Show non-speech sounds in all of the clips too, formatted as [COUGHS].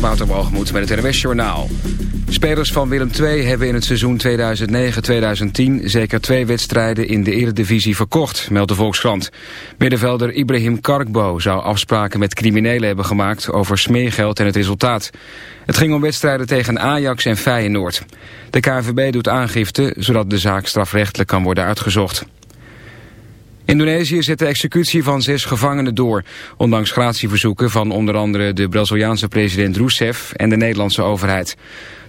Waterwalgemoed met het NWS Journaal. Spelers van Willem II hebben in het seizoen 2009-2010 zeker twee wedstrijden in de eredivisie verkocht, meldt de Volkskrant. Middenvelder Ibrahim Karkbo zou afspraken met criminelen hebben gemaakt over smeergeld en het resultaat. Het ging om wedstrijden tegen Ajax en Feyenoord. De KNVB doet aangifte, zodat de zaak strafrechtelijk kan worden uitgezocht. Indonesië zet de executie van zes gevangenen door, ondanks gratieverzoeken van onder andere de Braziliaanse president Rousseff en de Nederlandse overheid.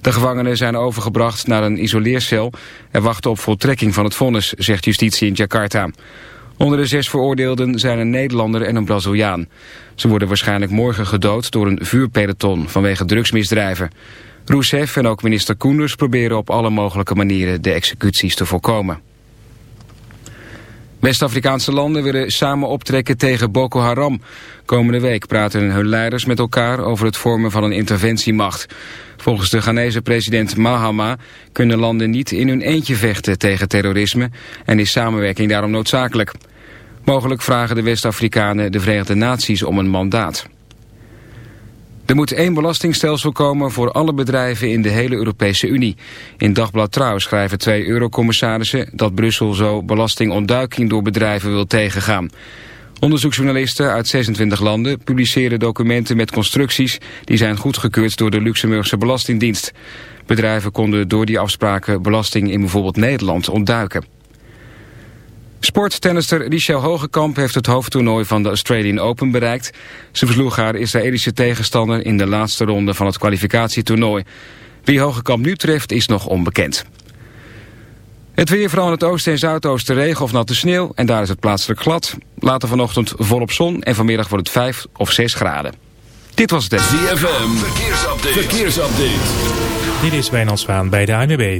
De gevangenen zijn overgebracht naar een isoleercel en wachten op voltrekking van het vonnis, zegt justitie in Jakarta. Onder de zes veroordeelden zijn een Nederlander en een Braziliaan. Ze worden waarschijnlijk morgen gedood door een vuurpeloton vanwege drugsmisdrijven. Rousseff en ook minister Koenders proberen op alle mogelijke manieren de executies te voorkomen. West-Afrikaanse landen willen samen optrekken tegen Boko Haram. Komende week praten hun leiders met elkaar over het vormen van een interventiemacht. Volgens de Ghanese president Mahama kunnen landen niet in hun eentje vechten tegen terrorisme en is samenwerking daarom noodzakelijk. Mogelijk vragen de West-Afrikanen de Verenigde Naties om een mandaat. Er moet één belastingstelsel komen voor alle bedrijven in de hele Europese Unie. In Dagblad Trouw schrijven twee eurocommissarissen dat Brussel zo belastingontduiking door bedrijven wil tegengaan. Onderzoeksjournalisten uit 26 landen publiceren documenten met constructies die zijn goedgekeurd door de Luxemburgse Belastingdienst. Bedrijven konden door die afspraken belasting in bijvoorbeeld Nederland ontduiken. Sporttennister Richel Hogekamp heeft het hoofdtoernooi van de Australian Open bereikt. Ze versloeg haar Israëlische tegenstander in de laatste ronde van het kwalificatietoernooi. Wie Hogekamp nu treft is nog onbekend. Het weer vooral in het oosten en zuidoosten regen of natte sneeuw en daar is het plaatselijk glad. Later vanochtend volop zon en vanmiddag wordt het 5 of 6 graden. Dit was het. ZFM, verkeersupdate. verkeersupdate. Dit is Wijnand Zwaan bij de ANWB.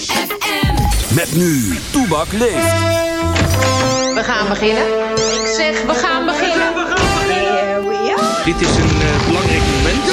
Met nu, Toebak leeft. We gaan beginnen. Ik zeg, we gaan Dit is een uh, belangrijk moment.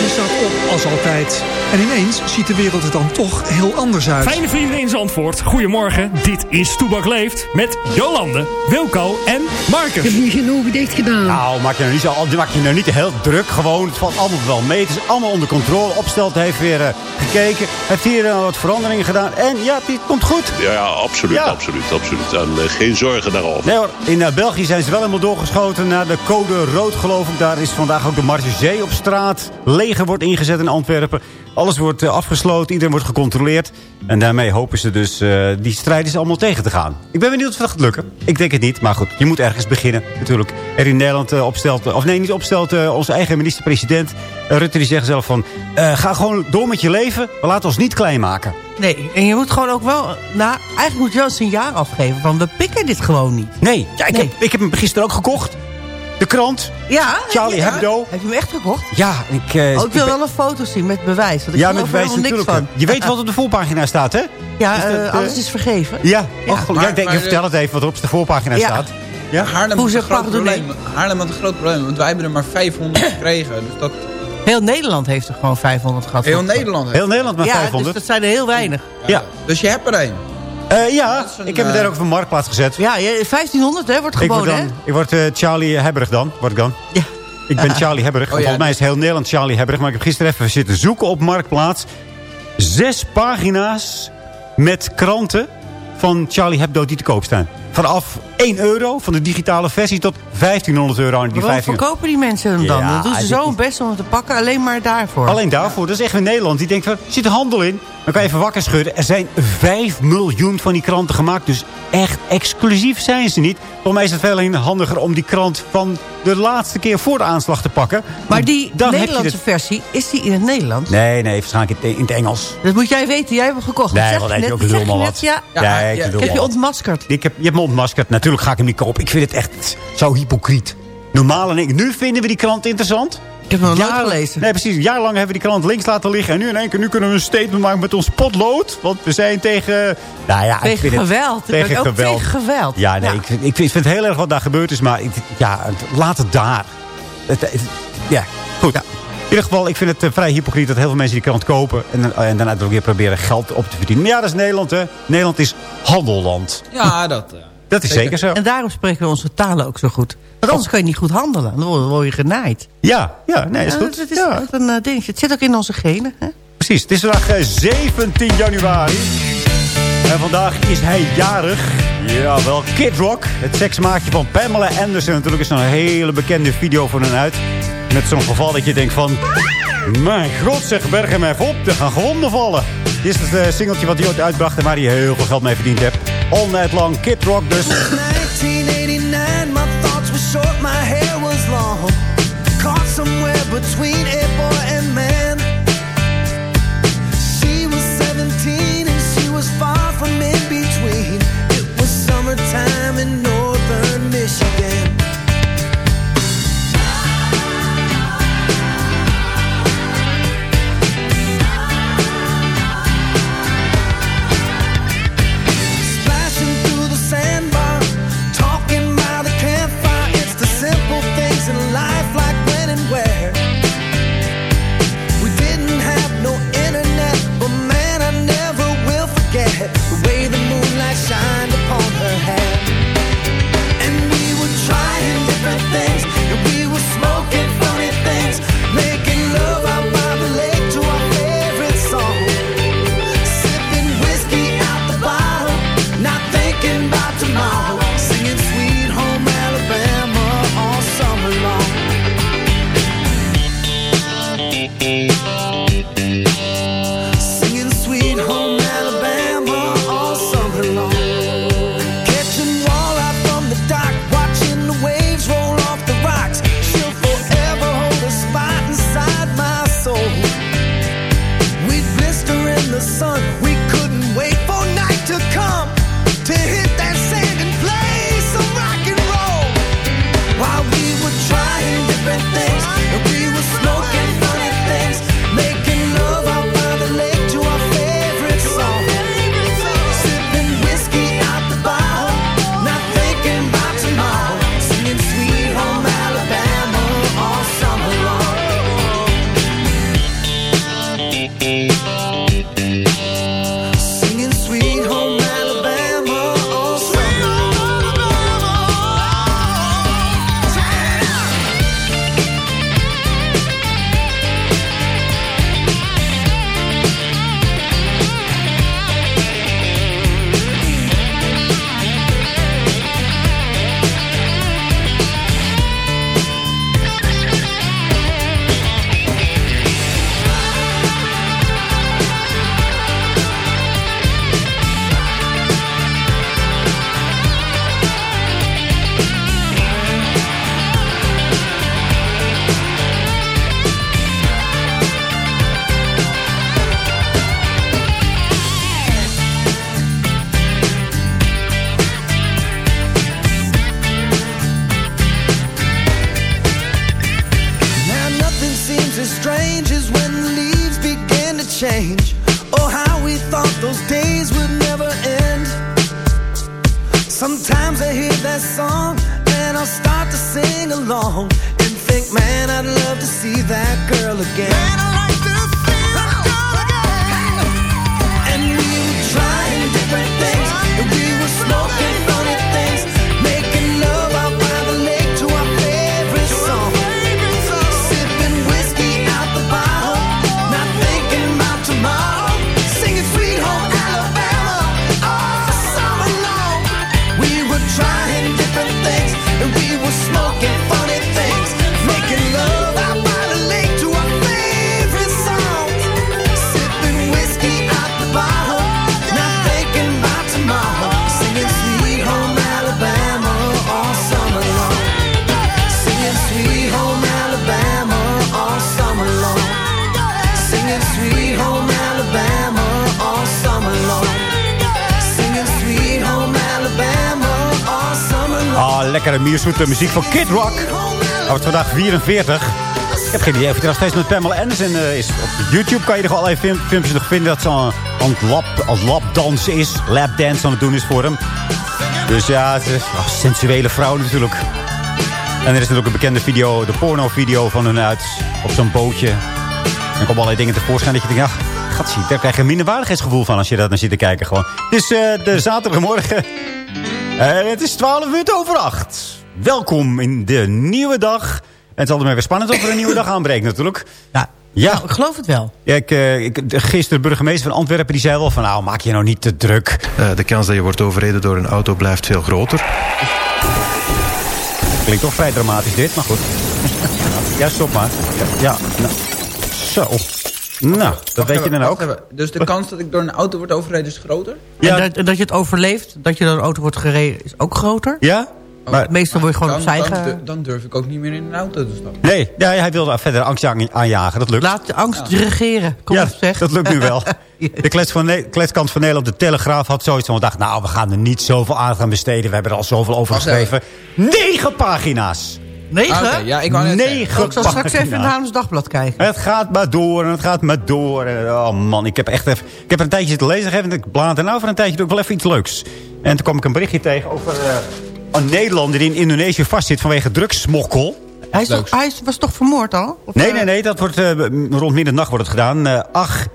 Je staat op als altijd. En ineens ziet de wereld er dan toch heel anders uit. Fijne vrienden in Zandvoort, goedemorgen. Dit is Toebak Leeft met Jolande, Wilco en Marcus. Ik heb nu geen ogen dicht gedaan. Nou, maak je nou niet, zo, maak je nou niet heel druk. Gewoon, het valt allemaal wel mee. Het is allemaal onder controle. Opstelt heeft weer uh, gekeken. Heeft hier uh, wat veranderingen gedaan. En ja, het komt goed. Ja, ja absoluut, ja. absoluut, absoluut. En uh, geen zorgen daarover. Nee hoor, in België zijn ze wel helemaal doorgeschoten naar de code rood geloof ik. Daar is is vandaag ook de Marge op straat. Leger wordt ingezet in Antwerpen. Alles wordt eh, afgesloten, iedereen wordt gecontroleerd. En daarmee hopen ze dus uh, die strijders allemaal tegen te gaan. Ik ben benieuwd of dat gaat lukken. Ik denk het niet, maar goed, je moet ergens beginnen natuurlijk. Er in Nederland uh, opstelt, of nee, niet opstelt, onze eigen minister-president... Rutte die zegt zelf van, ga gewoon door met je leven. We laten ons niet klein maken. Nee, en je moet gewoon ook wel... Nou, eigenlijk moet je wel een signaal afgeven van we pikken dit gewoon niet. Nee, ja, ik, Heb, ik heb hem gisteren ook gekocht. De krant. Ja. Charlie Hebdo. Heb je hem echt gekocht? Ja. Ik, uh, oh, ik wil wel een foto zien met bewijs. Want ik ja, met bewijs natuurlijk. Van. Je weet wat op de voorpagina staat, hè? Ja, is dat, uh, alles is vergeven. Ja, ja. Oh, maar, ja ik denk, maar, je vertel het even wat er op de voorpagina ja. staat. Ja, Haarlem had, een groot probleem. Haarlem had een groot probleem, want wij hebben er maar 500 [COUGHS] gekregen. Dus dat... Heel Nederland heeft er gewoon 500 gehad. Heel Nederland Heel Nederland maar ja, 500? dus dat zijn er heel weinig. Ja. Dus je hebt er één? Uh, ja, een, ik heb me daar ook op een marktplaats gezet. Ja, 1500 hè, wordt geboden, ik word, dan, ik word uh, Charlie Hebberig dan, word ik dan. Ja. Ik ben Charlie Hebberig. Oh, volgens mij is heel Nederland Charlie Hebberig. Maar ik heb gisteren even zitten zoeken op Marktplaats. Zes pagina's met kranten van Charlie Hebdo die te koop staan. Vanaf 1 euro van de digitale versie tot 1500 euro. Die Waarom verkopen die mensen hem dan? Ja, dan doen ze zo best om het te pakken, alleen maar daarvoor. Alleen daarvoor. Dat is echt in Nederland. Die denkt van, er zit handel in. Dan kan je even wakker schudden. Er zijn 5 miljoen van die kranten gemaakt. Dus echt exclusief zijn ze niet. Volgens mij is het veel handiger om die krant van de laatste keer voor de aanslag te pakken. Maar die dan Nederlandse versie, is die in het Nederlands? Nee, nee, waarschijnlijk in het Engels. Dat moet jij weten. Jij hebt hem gekocht. Nee, wat heb je ook lul maar wat. Ja, ja, ja, ik, heb je ontmaskerd. Ik heb, je hebt ontmaskerd. Natuurlijk ga ik hem niet kopen. Ik vind het echt zo hypocriet. Normaal en ik. Nu vinden we die krant interessant. Ik heb hem nog nooit gelezen. Nee, precies. Jarenlang hebben we die krant links laten liggen. En nu in één keer nu kunnen we een statement maken met ons potlood. Want we zijn tegen... Nou ja, tegen ik vind geweld. Het, tegen, geweld. tegen geweld. Ja, nee, Ik, vind, ik vind het heel erg wat daar gebeurd is. Maar ik, ja, laat het daar. Het, ja, goed. Ja. In ieder geval, ik vind het uh, vrij hypocriet dat heel veel mensen die krant kopen... en, uh, en daarna ook weer proberen geld op te verdienen. Maar ja, dat is Nederland, hè. Nederland is handelland. Ja, dat... Uh, dat is zeker. zo. En daarom spreken we onze talen ook zo goed. Want anders kan je niet goed handelen. Dan word je genaaid. Ja, ja nee, is goed. Het is ja. een uh, dingetje. Het zit ook in onze genen. Hè? Precies. Het is vandaag 17 januari. En vandaag is hij jarig. Jawel, Kid Rock. Het seksmaatje van Pamela Anderson. Natuurlijk is er een hele bekende video van hen uit. Met zo'n geval dat je denkt van... Mijn god, zeg, berg hem even op. Er gaan gewonden vallen. Dit is het uh, singeltje wat hij ooit uitbracht... en waar hij heel veel geld mee verdiend heeft. All night long, Kid Rock dus. 1989, my thoughts were short, my hair was long. Caught somewhere between lekkere mierzoete muziek van Kid Rock. Hij wordt vandaag 44. Ik heb geen idee of hij nog steeds met Pamela Anderson uh, is. Op YouTube kan je nog allerlei film, filmpjes nog vinden... dat ze aan het lap, lapdansen is. Lapdance aan het doen is voor hem. Dus ja, het is sensuele vrouw natuurlijk. En er is natuurlijk een bekende video, de porno-video van hun uit. Op zo'n bootje. En komen allerlei dingen tevoorschijn dat je denkt... Ja, gatsie, daar krijg je een minderwaardigheidsgevoel van als je daar naar zit te kijken. Gewoon. Het is uh, de zaterdagmorgen. En het is 12 minuten over 8. Welkom in de nieuwe dag. En het is altijd maar weer spannend of er een nieuwe dag aanbreekt natuurlijk. Ja, ja. Nou, ik geloof het wel. Ja, ik, uh, ik, de gisteren burgemeester van Antwerpen die zei wel van... nou, maak je nou niet te druk. Uh, de kans dat je wordt overreden door een auto blijft veel groter. Klinkt toch vrij dramatisch dit, maar goed. [LAUGHS] ja, stop maar. Ja, nou, zo. Nou, dat weet je dan ook. Even. Dus de kans dat ik door een auto word overreden is groter? Ja. En dat, dat je het overleeft, dat je door een auto wordt gereden, is ook groter? Ja? Maar, Meestal word je gewoon dan, opzij dan, dan, durf ik ook niet meer in een auto te stappen. Nee, ja, hij wilde verder angst aanjagen. Dat lukt. Laat de angst ja. regeren. Kom ja, op, zeg. dat lukt nu wel. [LAUGHS] De klets van ne kletskant van Nederland, de Telegraaf, had zoiets van... dacht, nou, we gaan er niet zoveel aan gaan besteden. We hebben er al zoveel over geschreven. Negen pagina's. Negen? Ah, okay, ja, ik wou net Negen Ik zal straks even in het Haarlems Dagblad kijken. Het gaat maar door en het gaat maar door. Oh man, ik heb echt even... Ik heb er een tijdje zitten lezen. En ik blaad nou voor een tijdje doe ik wel even iets leuks. En toen kwam ik een berichtje tegen over... Uh, een Nederlander die in Indonesië vastzit vanwege drugssmokkel. Hij, is toch, hij was toch vermoord al? Of nee, nee, nee. Dat wordt, uh, rond middernacht wordt het gedaan. Uh, ach,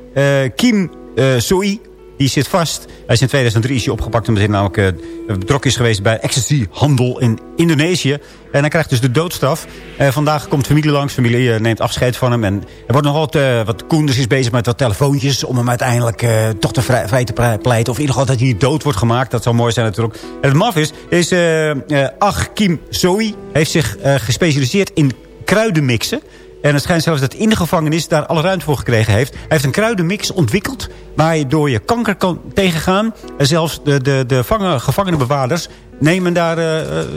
Kim Soi. Die zit vast. Hij is in 2003 is hij opgepakt omdat hij namelijk uh, betrokken is geweest bij ecstasy-handel in Indonesië. En hij krijgt dus de doodstraf. Uh, vandaag komt familie langs. Familie uh, neemt afscheid van hem. En er wordt nog wat, wat Koenders is bezig met wat telefoontjes... om hem uiteindelijk toch te vrij, te pleiten. Of in ieder geval dat hij niet dood wordt gemaakt. Dat zou mooi zijn natuurlijk. En het maf is, is Ach Kim Soi heeft zich gespecialiseerd in kruidenmixen. En het schijnt zelfs dat in de gevangenis daar alle ruimte voor gekregen heeft. Hij heeft een kruidenmix ontwikkeld waar je kanker kan tegengaan. En zelfs de, de, de vangen, gevangenenbewaarders nemen daar, uh,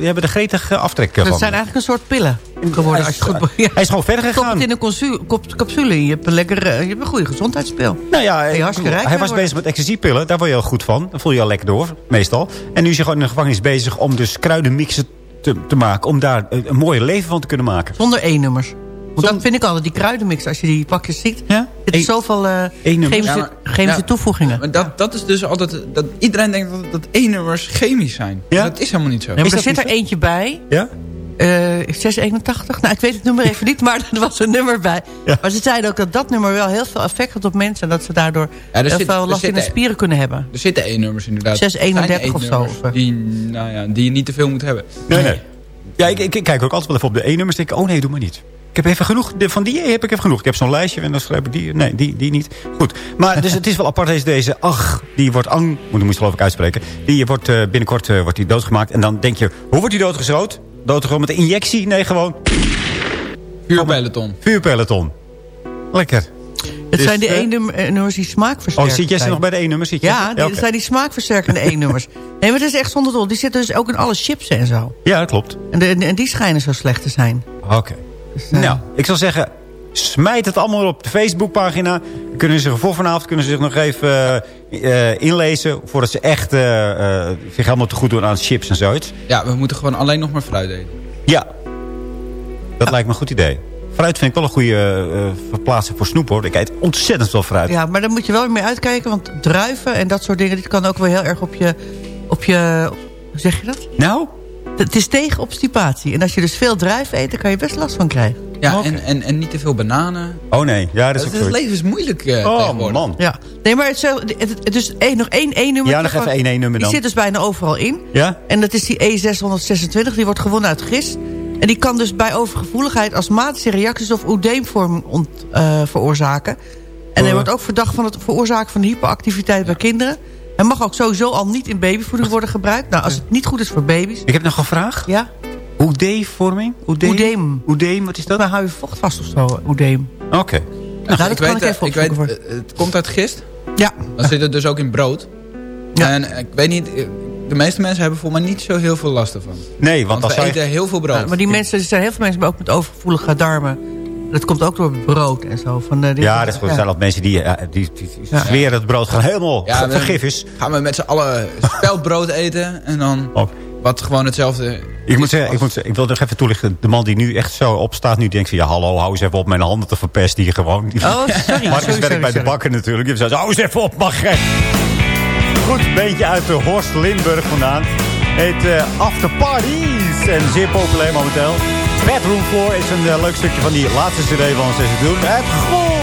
hebben de gretige aftrek dat van. Dat zijn eigenlijk een soort pillen geworden. Hij is, als je goed, ja. [LAUGHS] hij is gewoon verder gegaan. Het in een capsule. Je hebt een, lekker, uh, je hebt een goede gezondheidspil. Nou ja, hij, hij was bezig met ecstasy-pillen. Daar word je al goed van. Dan voel je al lekker door, meestal. En nu is hij gewoon in de gevangenis bezig om dus kruidenmixen te, te maken. Om daar een, een mooie leven van te kunnen maken. Zonder E-nummers. Want dat vind ik altijd, die kruidenmix, als je die pakjes ziet. Ja? Het is zoveel uh, chemische, ja, maar, chemische ja, toevoegingen. Maar dat, dat is dus altijd... Dat, iedereen denkt dat, dat E-nummers chemisch zijn. Ja? Dat is helemaal niet zo. Ja, maar is er zit er eentje bij. Ja? Uh, 681. Nou, ik weet het nummer even niet, maar [LAUGHS] er was een nummer bij. Ja. Maar ze zeiden ook dat dat nummer wel heel veel effect had op mensen. En dat ze daardoor ja, heel zit, veel last in de spieren kunnen hebben. Er zitten E-nummers inderdaad. 631 of zo. Die, nou ja, die je niet te veel moet hebben. Nee, nee. Ja, ik, ik, ik kijk ook altijd wel even op de E-nummers. denk ik, oh nee, doe maar niet. Ik heb even genoeg. Van die heb ik even genoeg. Ik heb zo'n lijstje en dan schrijf ik die. Nee, die, die niet. Goed. Maar dus het is wel apart. Deze, deze ach, die wordt ang. Moet ik geloof ik uitspreken. Die wordt uh, binnenkort uh, wordt die doodgemaakt. En dan denk je, hoe wordt die doodgeschoten? Doodgeschoten met een injectie? Nee, gewoon. Vuurpeloton. Vuurpeloton. Lekker. Het dus, zijn die E-nummers die smaakversterken. Oh, zit jij nog bij de E-nummers? Ja, ja okay. dat zijn die smaakversterkende E-nummers. Nee, maar het is echt zonder dol. Die zitten dus ook in alle chips en zo. Ja, dat klopt. En, de, en die schijnen zo slecht te zijn. Oké. Okay. Dus, uh, nou, ik zal zeggen, smijt het allemaal op de Facebookpagina. Kunnen ze voor vanavond kunnen ze zich nog even uh, inlezen... voordat ze echt uh, zich helemaal te goed doen aan chips en zoiets. Ja, we moeten gewoon alleen nog maar fruit eten. Ja, dat ja. lijkt me een goed idee. Fruit vind ik wel een goede uh, verplaatsing voor snoep, hoor. Ik eet ontzettend veel fruit. Ja, maar daar moet je wel mee uitkijken. Want druiven en dat soort dingen... dit kan ook wel heel erg op je... Op je hoe zeg je dat? Nou? Het is tegen obstipatie. En als je dus veel druiven eet, dan kan je best last van krijgen. Ja, en, en, en niet te veel bananen. Oh nee, ja, dat is Het, het leven is moeilijk uh, Oh man. Ja. Nee, maar het, het, het, dus één, nog één E-nummer. Ja, nog even één E-nummer dan. Die zit dus bijna overal in. Ja? En dat is die E626. Die wordt gewonnen uit gist. En die kan dus bij overgevoeligheid astmatische reacties of oedeemvorming ont, uh, veroorzaken. En hij wordt ook verdacht van het veroorzaken van hyperactiviteit bij kinderen. Hij mag ook sowieso al niet in babyvoeding worden gebruikt. Nou, als het niet goed is voor baby's. Ik heb nog een vraag. Ja? Oedeemvorming? Oedeem? Oedeem. Wat is dat? Dan hou je vocht vast of zo, oedeem. Oké. Okay. Nou, nou, dat ik kan weet, ik even ik weet, voor. Het komt uit gist. Ja. Dan zit het dus ook in brood. Ja. En ik weet niet, de meeste mensen hebben voor mij niet zo heel veel last ervan. Nee, want, want we eten heel veel brood. Ja, maar die mensen, er zijn heel veel mensen ook met overgevoelige darmen. Dat komt ook door brood en zo. Van de, ja, dat zijn ja. mensen die, die, die, die ja. zweren het brood gewoon helemaal ja, vergif is. Gaan we met z'n allen speldbrood eten en dan oh. wat gewoon hetzelfde... Ik moet zeggen, ik, moet, ik wil nog even toelichten. De man die nu echt zo opstaat, nu denkt van... ja, hallo, hou eens even op mijn handen te verpesten hier gewoon. Oh, sorry. [LAUGHS] Marcus werkt bij de bakker natuurlijk. Je zegt, hou eens even op, mag gek. Goed, beentje uit de Horst Limburg vandaan. Heet uh, After Parties. En zeer populair momenteel. Bedroom Floor is een uh, leuk stukje van die laatste cd van ze doen. Het!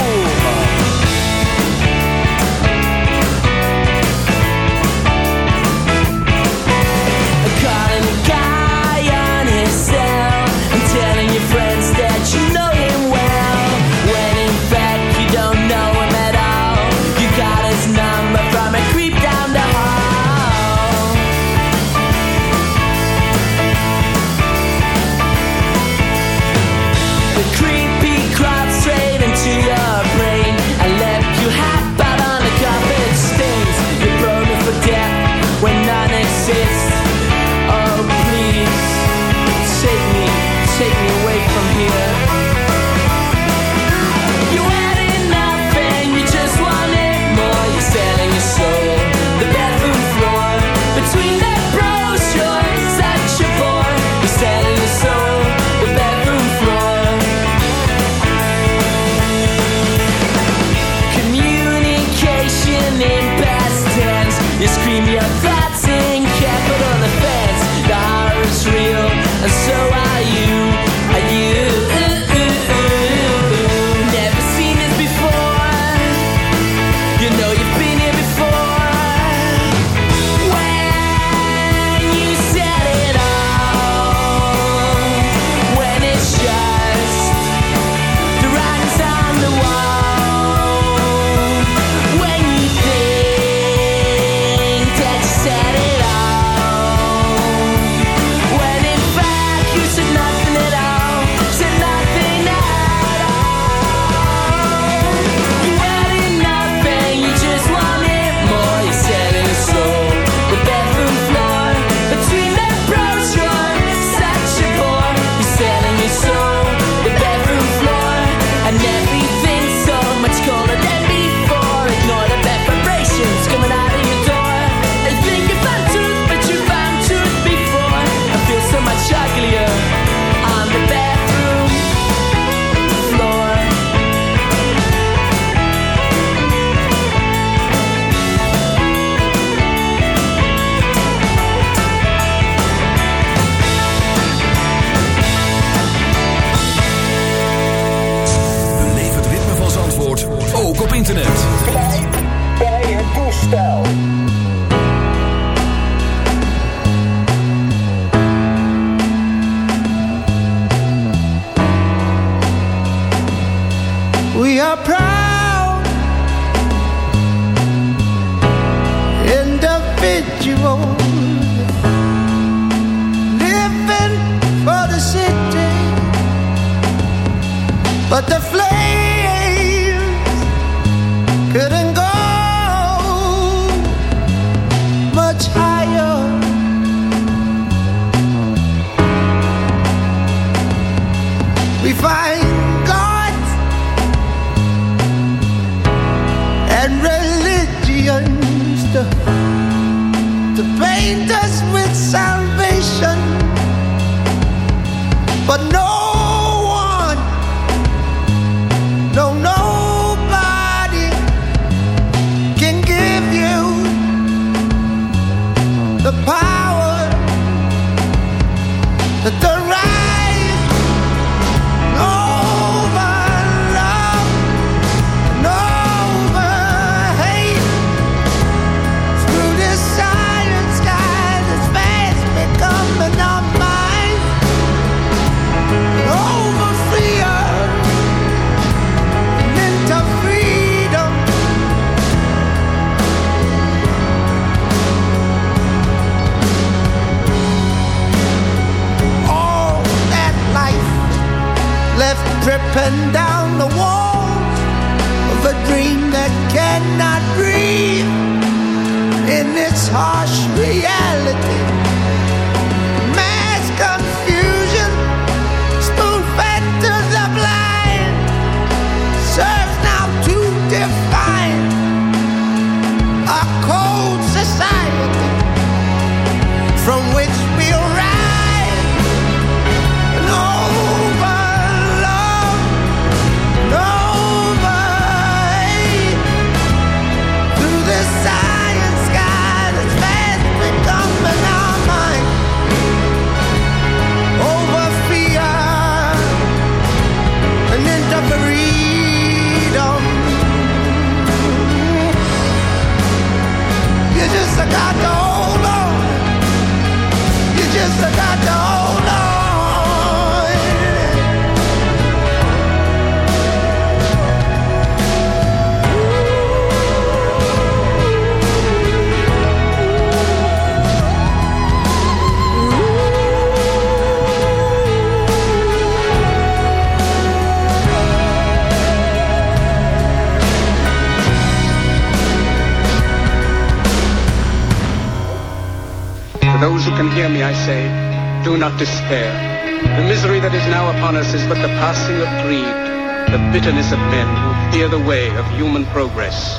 Bitterness of men who fear the way of human progress.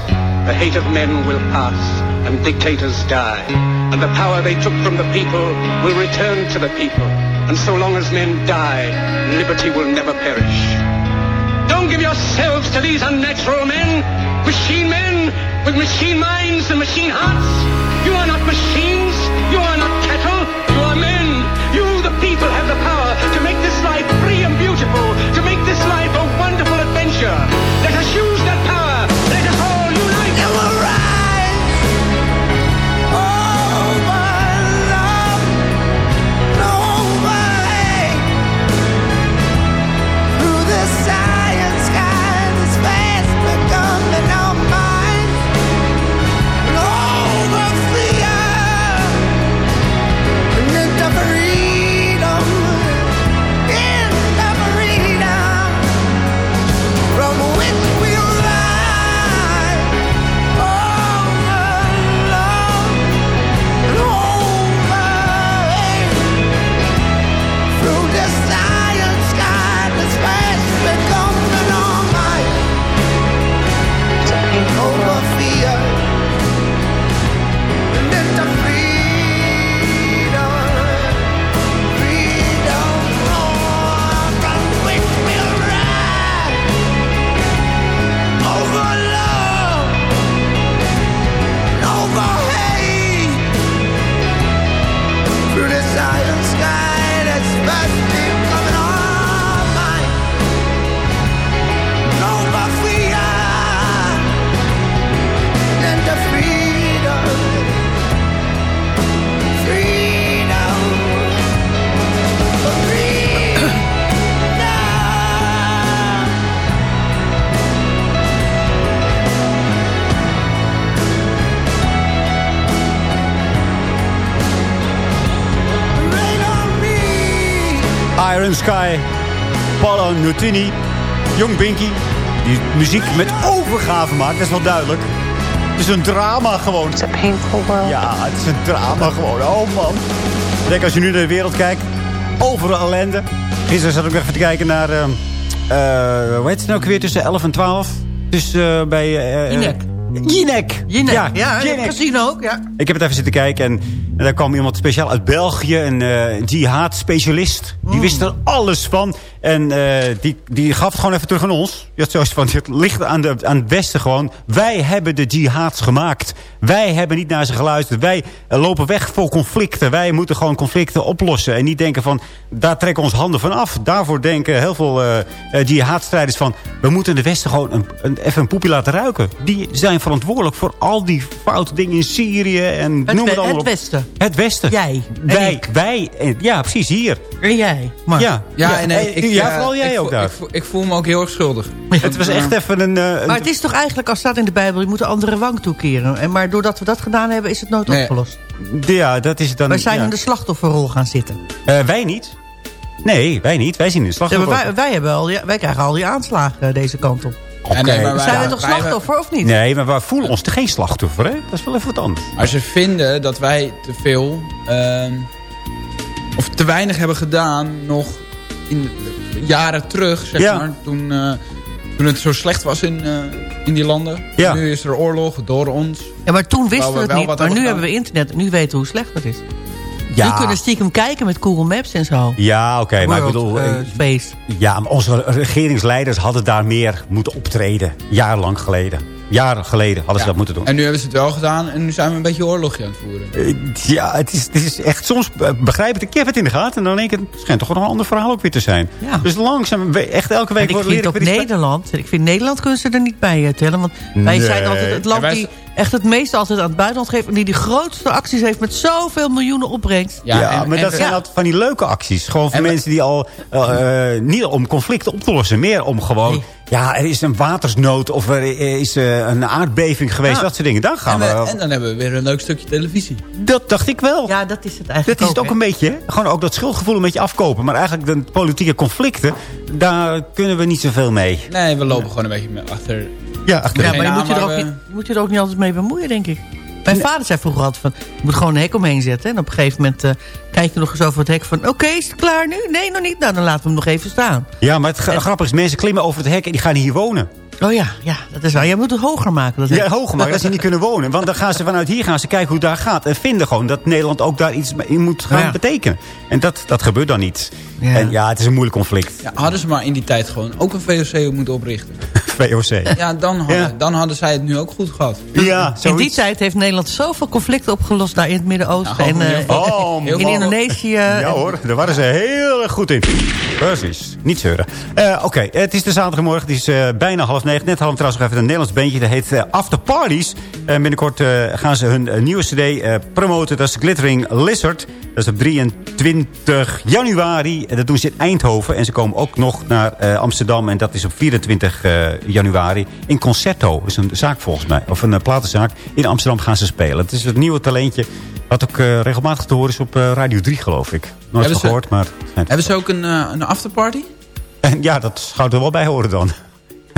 The hate of men will pass, and dictators die, and the power they took from the people will return to the people. And so long as men die, liberty will never perish. Don't give yourselves to these unnatural men, machine men with machine minds and machine hearts. You are not machines. You are not future. Let us shoot. Iron Sky, Paolo Nutini, Jong Binky. Die muziek met overgave maakt, dat is wel duidelijk. Het is een drama gewoon. It's a painful world. Ja, het is een drama gewoon. Oh man. Kijk, als je nu naar de wereld kijkt, overal ellende. Gisteren zat ik nog even te kijken naar... ehm, eh, hoe heet het nou weer tussen 11 en 12? Dus eh, bij... eh, Jinek. Jinek. Jinek. Ja, Ja, Jinek. casino ook, ja. Ik heb het even zitten kijken en, en daar kwam iemand speciaal uit België, een eh jihad-specialist. Die wist er alles van. En eh, die, die gaf het gewoon even terug aan ons. Zoals van, het ligt aan, de, aan het Westen gewoon. Wij hebben de jihads gemaakt. Wij hebben niet naar ze geluisterd. Wij eh, lopen weg voor conflicten. Wij moeten gewoon conflicten oplossen. En niet denken van, daar trekken we ons handen van af. Daarvoor denken heel veel eh, jihadstrijders van... we moeten de Westen gewoon een, een, even een poepje laten ruiken. Die zijn verantwoordelijk voor al die foute dingen in Syrië. En Het, noem het allemaal het. Westen. Het Westen. Jij. Wij. Wij. Ja, precies. Hier. En jij. Maar. Ja. Ja, en, nee, eh, ik, ja, eh, vooral jij ik ook voel- daar. Ik voel, ik voel me ook heel erg schuldig. Het was echt even een... eh, een- Maar het is toch eigenlijk, als staat in de Bijbel... je moet de andere wang toekeren. En maar doordat we dat gedaan hebben, is het nooit Nee. opgelost. ja, dat is dan... Wij zijn ja. in de slachtofferrol gaan zitten. Eh, wij niet. Nee, wij niet. Wij zien in de Ja, maar slachtoffer. wij, wij, hebben al wij krijgen al die aanslagen deze kant op. Oké. nee, maar wij- zijn ja, toch wij- slachtoffer of niet? Nee, maar we voelen ons geen slachtoffer, hè? Dat is wel even wat anders. Als ze vinden dat wij te veel... ehm, of te weinig hebben gedaan nog in jaren terug, zeg Ja. maar. Toen, eh, toen het zo slecht was in, eh, in die landen. Ja. Nu is er oorlog door ons. Ja, maar toen wisten we het niet. Maar nu gedaan. hebben we internet. en Nu weten we hoe slecht het is. Ja. Nu kunnen stiekem kijken met Google Maps en zo. Ja, oké, maar ik bedoel... eh, space. ja, maar onze regeringsleiders hadden daar meer moeten optreden. Jarenlang geleden. Jaren geleden hadden ze dat moeten doen. En nu hebben ze het wel gedaan en nu zijn we een beetje oorlogje aan het voeren. Eh, Ja, het is, het is echt... Soms eh, begrijp ik, ik heb het in de gaten... en dan denk ik, het schijnt toch wel een ander verhaal ook weer te zijn. Ja. Dus langzaam, echt elke week... En ik wordt- vind ook bij- Nederland. Ik vind Nederland kunnen ze er niet bij eh, tellen. Want wij Nee. zijn altijd het land die echt het meeste altijd aan het buitenland geeft. En die de grootste acties heeft met zoveel miljoenen opbrengst. Ja, en- maar en dat zijn altijd van die leuke acties. Gewoon voor mensen die al... niet om conflicten op te lossen. Meer om gewoon... Nee. Ja, er is een watersnood. Of er is eh, een aardbeving geweest. Ja. Dat soort dingen. Dan gaan En, we... we- en dan hebben we weer een leuk stukje televisie. dat dacht ik wel. Ja, dat is het eigenlijk Dat is het ook een beetje. hè? Gewoon ook dat schuldgevoel een beetje afkopen. Maar eigenlijk de politieke conflicten... Daar kunnen we niet zoveel mee. Nee, we lopen gewoon een beetje achter... Ja, achter Ja, maar je moet je, er ook niet, je moet je er ook niet altijd mee bemoeien, denk ik. Mijn vader zei vroeger altijd van... je moet gewoon een hek omheen zetten. En op een gegeven moment eh, kijk je nog eens over het hek van... oké, is het klaar nu? Nee, nog niet. Nou, dan laten we hem nog even staan. Ja, maar het gra- grappige is, mensen klimmen over het hek en die gaan hier wonen. Oh ja, ja, dat is waar. Je moet het hoger maken. Dat Ja, hoger maar dat ze niet kunnen wonen. Want dan gaan ze vanuit hier gaan ze kijken hoe het daar gaat. En vinden gewoon dat Nederland ook daar iets in moet gaan Ja. betekenen. En dat, dat gebeurt dan niet. Ja. En ja, het is een moeilijk conflict. Ja, hadden ze maar in die tijd gewoon ook een VOC moeten oprichten. [LAUGHS] VOC. Ja, dan hadden, Ja. dan hadden zij het nu ook goed gehad. Ja, In die tijd heeft Nederland zoveel conflicten opgelost... daar in het Midden-Oosten Nou, en eh. Oh, in. Indonesië. Ja hoor, daar waren ze heel erg goed in. Precies, niet zeuren. Eh, Oké, het is de zaterdagmorgen, het is eh, bijna half negen. Net hadden we trouwens nog even een Nederlands bandje, dat heet eh, After Parties. En binnenkort eh, gaan ze hun eh, nieuwe cd promoten, dat is Glittering Lizard. Dat is op 23 januari, en dat doen ze in Eindhoven. En ze komen ook nog naar Amsterdam en dat is op 24 eh, januari in Concerto. Dat is een zaak volgens mij, of een uh, platenzaak. In Amsterdam gaan ze spelen. Het is het nieuwe talentje wat ook regelmatig te horen is op Radio 3, geloof ik. Nooit Hebben van ze- gehoord, maar... Hebben ze ook een, een afterparty? En [LAUGHS] ja, dat gaat er wel bij horen dan.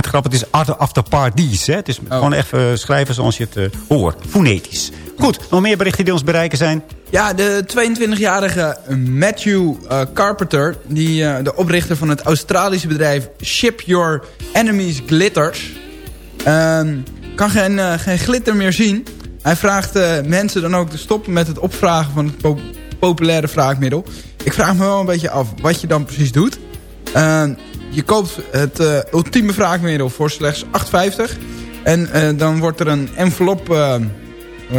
Het grappige is after, after parties. Hè? Het is gewoon even schrijven zoals je het eh, hoort. Fonetisch. Goed, nog meer berichten die ons bereiken zijn. Ja, de 22-jarige Matthew eh, Carpenter... Die, eh, de oprichter van het Australische bedrijf Ship Your Enemies Glitters... ehm, kan geen, eh, geen glitter meer zien. Hij vraagt eh, mensen dan ook te stoppen met het opvragen van het po- populaire wraakmiddel. Ik vraag me wel een beetje af wat je dan precies doet. Je koopt het eh, ultieme wraakmiddel voor slechts 8,50. En eh, dan wordt er een envelop eh,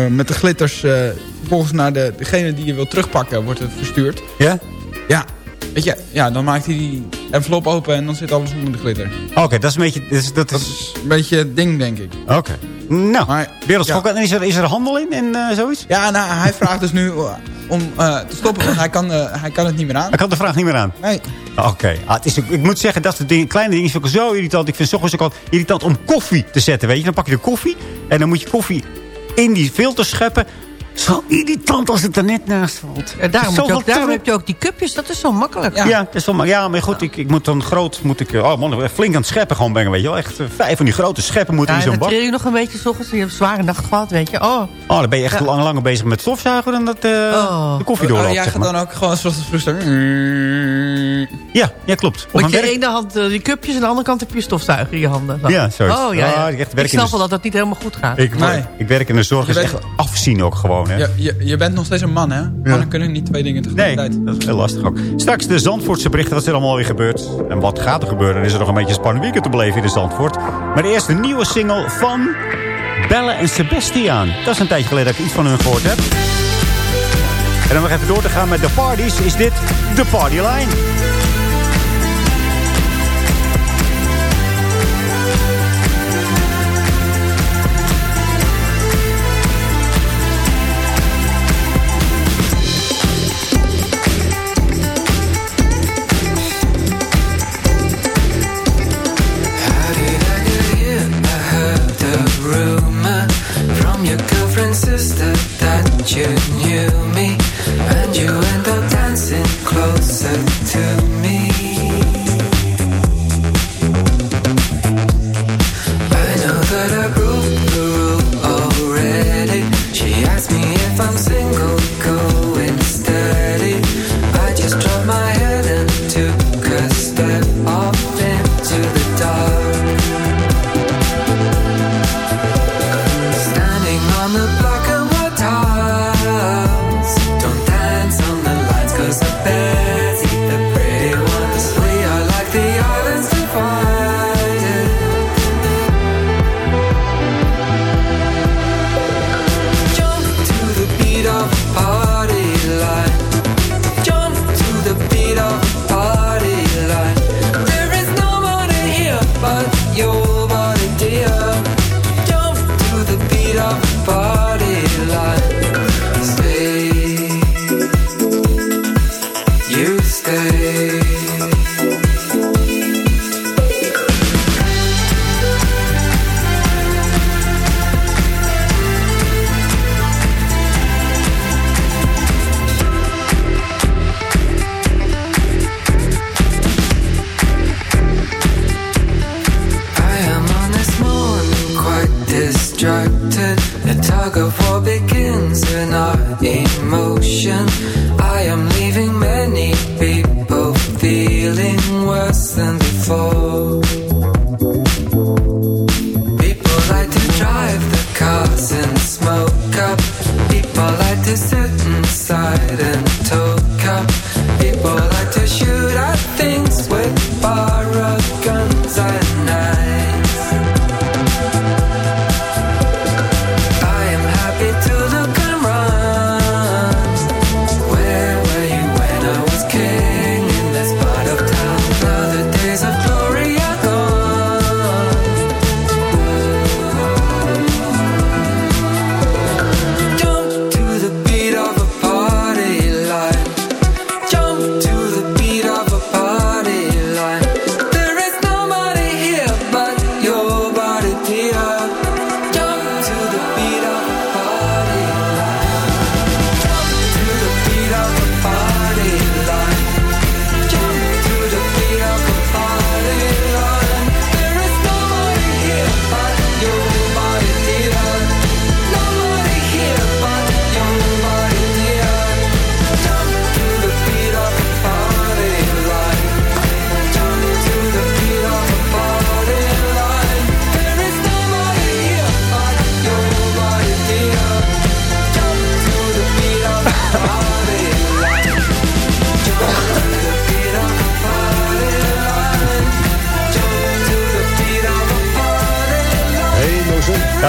met de glitters... vervolgens naar de, degene die je wil terugpakken wordt het verstuurd. Ja? Ja. Weet je, ja, dan maakt hij die envelop open en dan zit alles onder de glitter. Oké, dat is een beetje... Dat is, dat Dat is... een beetje het ding, denk ik. Oké. Nou, Maar, wereldschok. En is er, is er handel in en zoiets? Ja, nou, hij vraagt dus nu om eh, te stoppen, want hij kan, eh, hij kan het niet meer aan. Ik had de vraag niet meer aan. Nee. Oké. Ah, het is ook- ik moet zeggen, dat soort dingen, kleine dingen vind ik zo irritant. Ik vind het ochtends ook al irritant om koffie te zetten. Weet je? Dan pak je de koffie en dan moet je koffie in die filter scheppen. Zo irritant als het er net naast valt. Ja, daarom, je ook, heb je ook die cupjes. Dat is zo makkelijk. Ja, dat is wel, maar, ja, maar goed, ik, ik moet dan groot, moet ik, oh man, flink aan het scheppen gewoon brengen, weet je wel. Echt eh, vijf van die grote scheppen moeten Ja, in en zo'n dan bak. tril je nog een beetje s ochtends. Je hebt een zware nacht gehad, weet je. Oh, Oh, dan ben je echt Ja. lang, langer bezig met stofzuigen dan dat eh, Oh. de koffie Oh, doorloopt, jij zeg gaat maar. dan ook gewoon zoals het vroeger Ja, ja, klopt. Op mijn je werk- ene hand eh, die cupjes en aan de andere kant heb je stofzuiger in je handen. Dan. Ja, zoiets. Oh, ja, Ah, ja. ik echt werk snap de- wel dat dat niet helemaal goed gaat. Ik, Nee. ik werk in de zorg, Je is bent- echt afzien ook gewoon, hè. je, je, je bent nog steeds een man, hè? Mannen kunnen niet twee dingen Nee, tegelijkertijd. dat is heel lastig ook. Straks de Zandvoortse berichten, wat is er allemaal weer gebeurd? En wat gaat er gebeuren? Dan is er nog een beetje een spannend weekend te beleven in de Zandvoort. Maar eerst een nieuwe single van Belle en Sebastian. Dat is een tijdje geleden dat ik iets van hun gehoord heb. En om nog even door te gaan met de parties, is dit de Partyline. How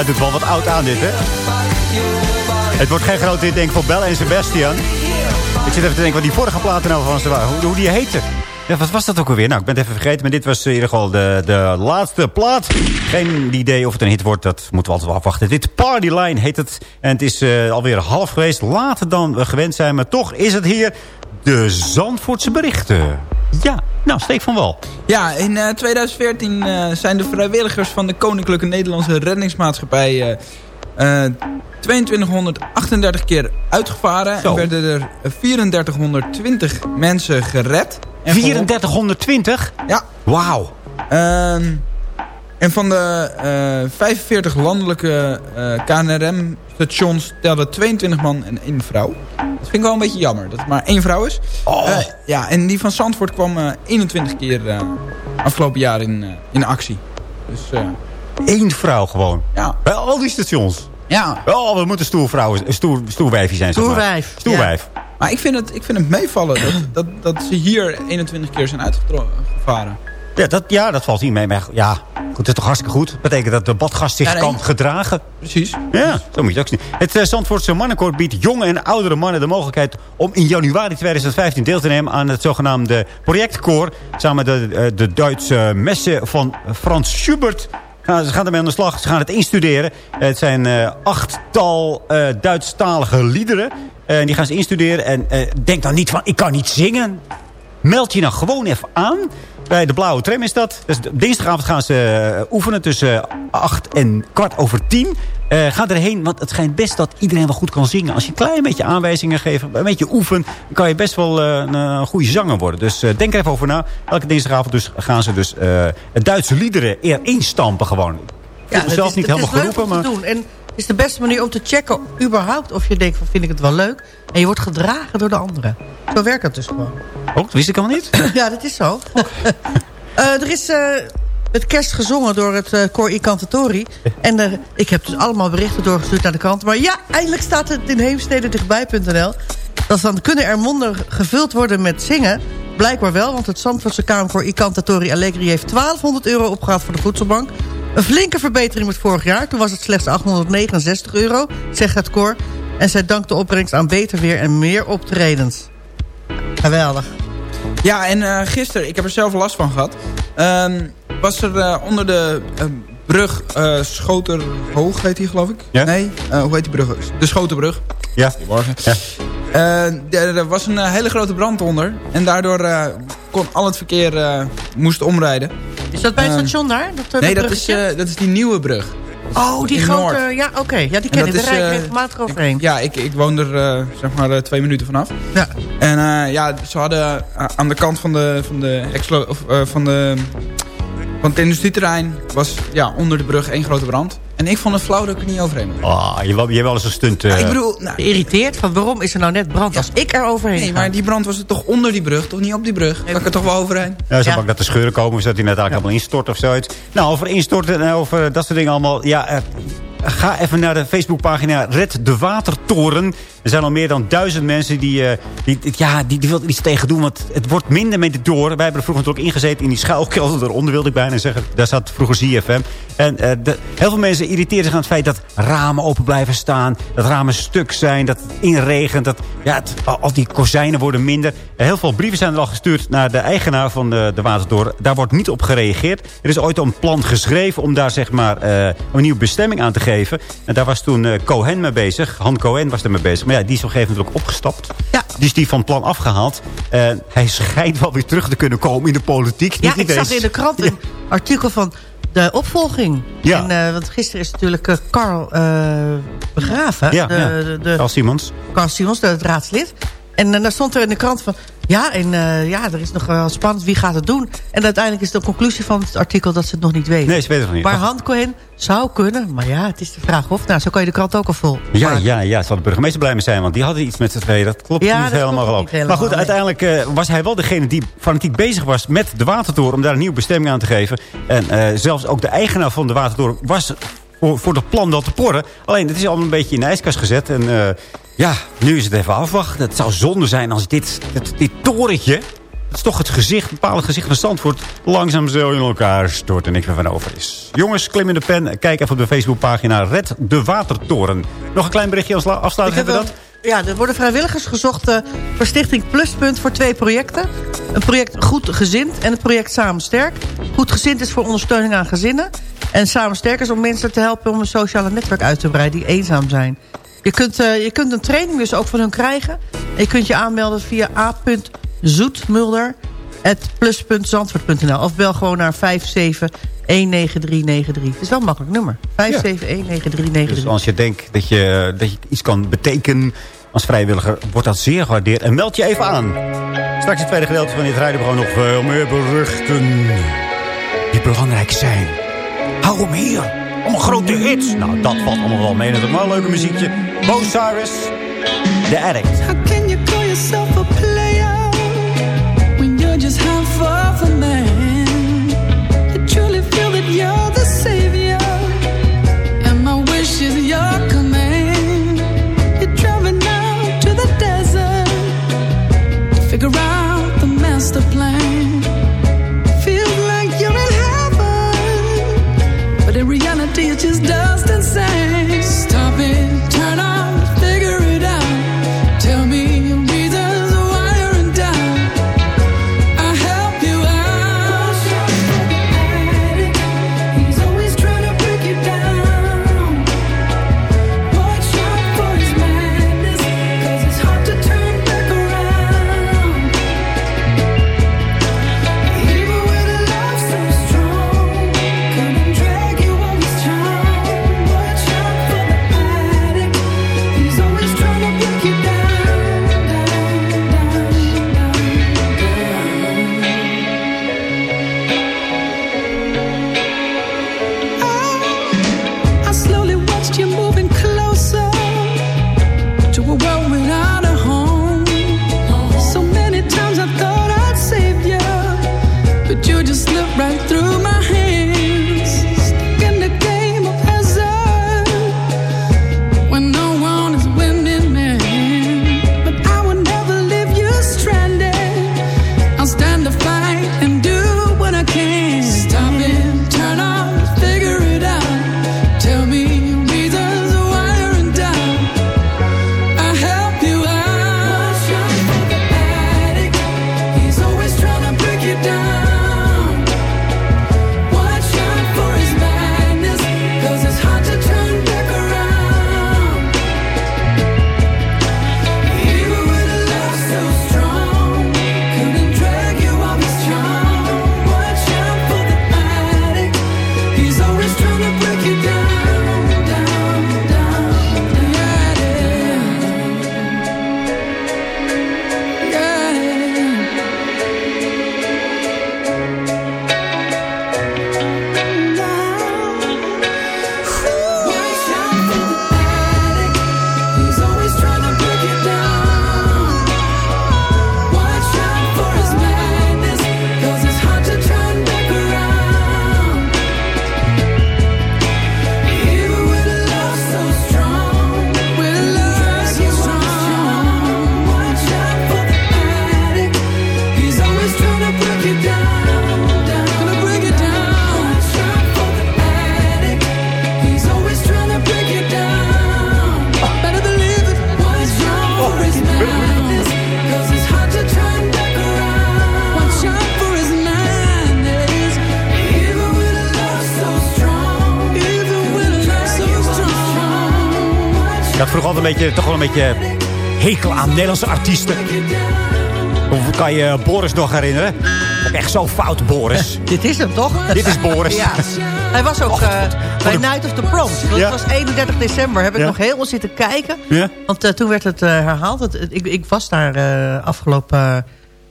Het doet wel wat oud aan dit, hè? Het wordt geen grote hit, denk ik, voor Bella en Sebastian. Ik zit even te denken wat die vorige platen nou van ze waren. Hoe, hoe die heette. Ja, wat was dat ook alweer? Nou, ik ben het even vergeten. Maar dit was in ieder geval de, de laatste plaat. Geen idee of het een hit wordt. Dat moeten we altijd wel afwachten. Dit Partyline heet het. En het is eh, alweer half geweest. Later dan we gewend zijn. Maar toch is het hier de Zandvoortse berichten. Ja, nou, Steek van Wal. Ja, in eh, 2014 eh, zijn de vrijwilligers van de Koninklijke Nederlandse Reddingsmaatschappij... eh, eh, 2238 keer uitgevaren. En werden er 3420 mensen gered. En 3420? Ja. Wauw. Ehm, en van de eh, 45 landelijke eh, KNRM-stations telden 22 man en één vrouw. Dat vind ik wel een beetje jammer, dat het maar één vrouw is. Oh. Eh, ja, en die van Zandvoort kwam eh, 21 keer eh, afgelopen jaar in, eh, in actie. Dus, eh, Eén vrouw gewoon. Ja. Bij al die stations. Ja. Oh, we moeten stoervrouwen, stoer, stoerwijfie zijn. zeg maar. Stoerwijf. Stoerwijf. Maar ik vind het, ik vind het meevallen dat, dat, dat ze hier 21 keer zijn uitgevaren. Ja, dat, ja, dat valt niet mee. Maar ja, goed, dat is toch hartstikke goed. Dat betekent dat de badgast zich Ja, nee. kan gedragen. Precies. Ja, zo moet je het ook zien. Het uh, Zandvoortse Mannenkoor biedt jonge en oudere mannen de mogelijkheid... om in januari 2015 deel te nemen aan het zogenaamde projectkoor. Samen met de, eh, de Duitse messen van Frans Schubert... Ze gaan ermee aan de slag. Ze gaan het instuderen. Het zijn eh, achttal eh Duitsstalige liederen. En die gaan ze instuderen. En eh, denk dan niet van, ik kan niet zingen. Meld je nou gewoon even aan. Bij de Blauwe Tram is dat. Dus dinsdagavond gaan ze eh, oefenen tussen 8 en kwart over 10. Eh ga erheen, want het schijnt best dat iedereen wel goed kan zingen. Als je een klein beetje aanwijzingen geeft, een beetje oefen... dan kan je best wel eh, een, een goede zanger worden. Dus eh, denk er even over na. Elke dinsdagavond dus gaan ze dus eh, het Duitse liederen eer instampen gewoon. Ik Ja, het niet is, helemaal is leuk geroepen, maar... doen. En is de beste manier om te checken überhaupt of je denkt van vind ik het wel leuk. En je wordt gedragen door de anderen. Zo werkt het dus gewoon. Oh, dat wist ik al niet. [LAUGHS] ja, dat is zo. [LAUGHS] Eh, er is eh, het kerst gezongen door het uh, Cor I Cantatori. En eh, ik heb dus allemaal berichten doorgestuurd naar de kant. Maar ja, eindelijk staat het in Heemstede dichtbij.nl. Dat is dan kunnen er monden gevuld worden met zingen. Blijkbaar wel, want het Zandvoortse Kamerkoor I Cantatori Allegri heeft 1200 euro opgehaald voor de voedselbank. Een flinke verbetering met vorig jaar. Toen was het slechts 869 euro, zegt het koor. En zij dankt de opbrengst aan beter weer en meer optredens. Geweldig. Ja, en uh, gisteren, ik heb er zelf last van gehad... Uh, was er uh, onder de uh, brug Schoterhoog, heet die geloof ik? Ja? Nee, hoe heet die brug? De Schotenbrug. Ja. Goedemorgen. Ja. Er was een hele grote brand onder. En daardoor kon al het verkeer moest omrijden. Is dat bij het station daar? Dat, nee, dat is, dat is die nieuwe brug. Oh, die grote... Ja, oké. Okay. Ja, die ken ik. Daar rijd ik regelmatig overheen. Ik, ja, ik, ik woon er uh, zeg maar twee minuten vanaf. Ja. En uh, ja, ze hadden aan de kant van de, van de, of, van de van het industrieterrein was ja, onder de brug één grote brand. En ik vond het flauw dat ik er niet overheen moest. Ah, je, je hebt wel eens een stunt... Ja, eh, ik bedoel, nou, Geïrriteerd van waarom is er nou net brand als ik er overheen nee, ga? maar die brand was er toch onder die brug, toch niet op die brug? Kan ik er toch wel overheen? Ja, zo bang dat de scheuren komen, zodat hij net eigenlijk helemaal instort of zoiets. Nou, over instorten en over dat soort dingen allemaal. Ja, eh, ga even naar de Facebookpagina Red de Watertoren. Er zijn al meer dan duizend mensen die, eh, die, ja, die, die iets tegen doen. Want het wordt minder met de door. Wij hebben er vroeger natuurlijk ingezeten in die schuilkelder eronder, wilde ik bijna zeggen. Daar zat vroeger ZFM. En eh, de, heel veel mensen irriteren zich aan het feit dat ramen open blijven staan. Dat ramen stuk zijn, dat het inregent. Dat, ja, al die kozijnen worden minder. Heel veel brieven zijn er al gestuurd naar de eigenaar van de, de Watertoren. Daar wordt niet op gereageerd. Er is ooit een plan geschreven om daar zeg maar eh, een nieuwe bestemming aan te geven. En daar was toen Cohen mee bezig. Han Cohen was er mee bezig. Maar ja, die is op een gegeven moment ook opgestapt. Ja. Die is die van plan afgehaald. En hij schijnt wel weer terug te kunnen komen in de politiek. Ja, Niet ik zag in de krant een artikel van de opvolging. Ja. En, eh, want gisteren is natuurlijk eh, Carl eh, begraven. Ja, de, ja. de, de- Carl Simons. Carl Simons, de, het raadslid. En eh, daar stond er in de krant van... Ja, en eh, ja, er is nog wel spannend. Wie gaat het doen? En uiteindelijk is de conclusie van het artikel dat ze het nog niet weten. Nee, ze weten het nog niet. Maar Han Cohen zou kunnen. Maar ja, het is de vraag of. Nou, zo kan je de krant ook al vol. Ja, ja, ja. Zal de burgemeester blij mee zijn. Want die hadden iets met z'n tweeën. Dat klopt Ja, niet dat helemaal geloof ik. Maar goed, nee. uiteindelijk eh, was hij wel degene die fanatiek bezig was met de Watertoren. Om daar een nieuwe bestemming aan te geven. En zelfs ook de eigenaar van de Watertoren was voor, voor dat plan wel te porren. Alleen, het is allemaal een beetje in de ijskast gezet. En ja, nu is het even afwachten. Het zou zonde zijn als dit, dit, dit torentje... Het is toch het gezicht, het bepaalde gezicht van Zandvoort... langzaam zo in elkaar stort en niks meer van over is. Jongens, klim in de pen. Kijk even op de Facebookpagina Red de Watertoren. Nog een klein berichtje als afsluiting. Hebben we dat? Ja, er worden vrijwilligers gezocht eh, voor Stichting Pluspunt voor twee projecten. Een project Goed Gezind en het project Samen Sterk. Goed Gezind is voor ondersteuning aan gezinnen. En Samen Sterk is om mensen te helpen om een sociale netwerk uit te breiden die eenzaam zijn. Je kunt, eh, je kunt een training dus ook van hun krijgen. En je kunt je aanmelden via a.zoetmulder.plus.zandvoort.nl of bel gewoon naar 5719393. Het is wel een makkelijk nummer. 5719393. Dus als je denkt dat je, dat je iets kan betekenen als vrijwilliger... wordt dat zeer gewaardeerd. En meld je even aan. Straks het tweede gedeelte van dit rijden gewoon nog veel meer berichten... die belangrijk zijn. Hou hem hier. Allemaal grote hits. Nou, dat valt allemaal wel mee. Dat maar een leuke muziekje. Bo Cyrus, The Addict. How can you call yourself a player when you're just half of a man? Beetje, hekel aan Nederlandse artiesten. Of kan je Boris nog herinneren? Ook echt zo fout, Boris. [LAUGHS] Dit is hem toch? Dit is Boris. [LAUGHS] Ja. Hij was ook eh, bij Night of the Proms. Dat Ja. was 31 december. Heb ik Ja. nog helemaal zitten kijken. Ja? Want eh, toen werd het eh, herhaald. Het- ik, ik was daar afgelopen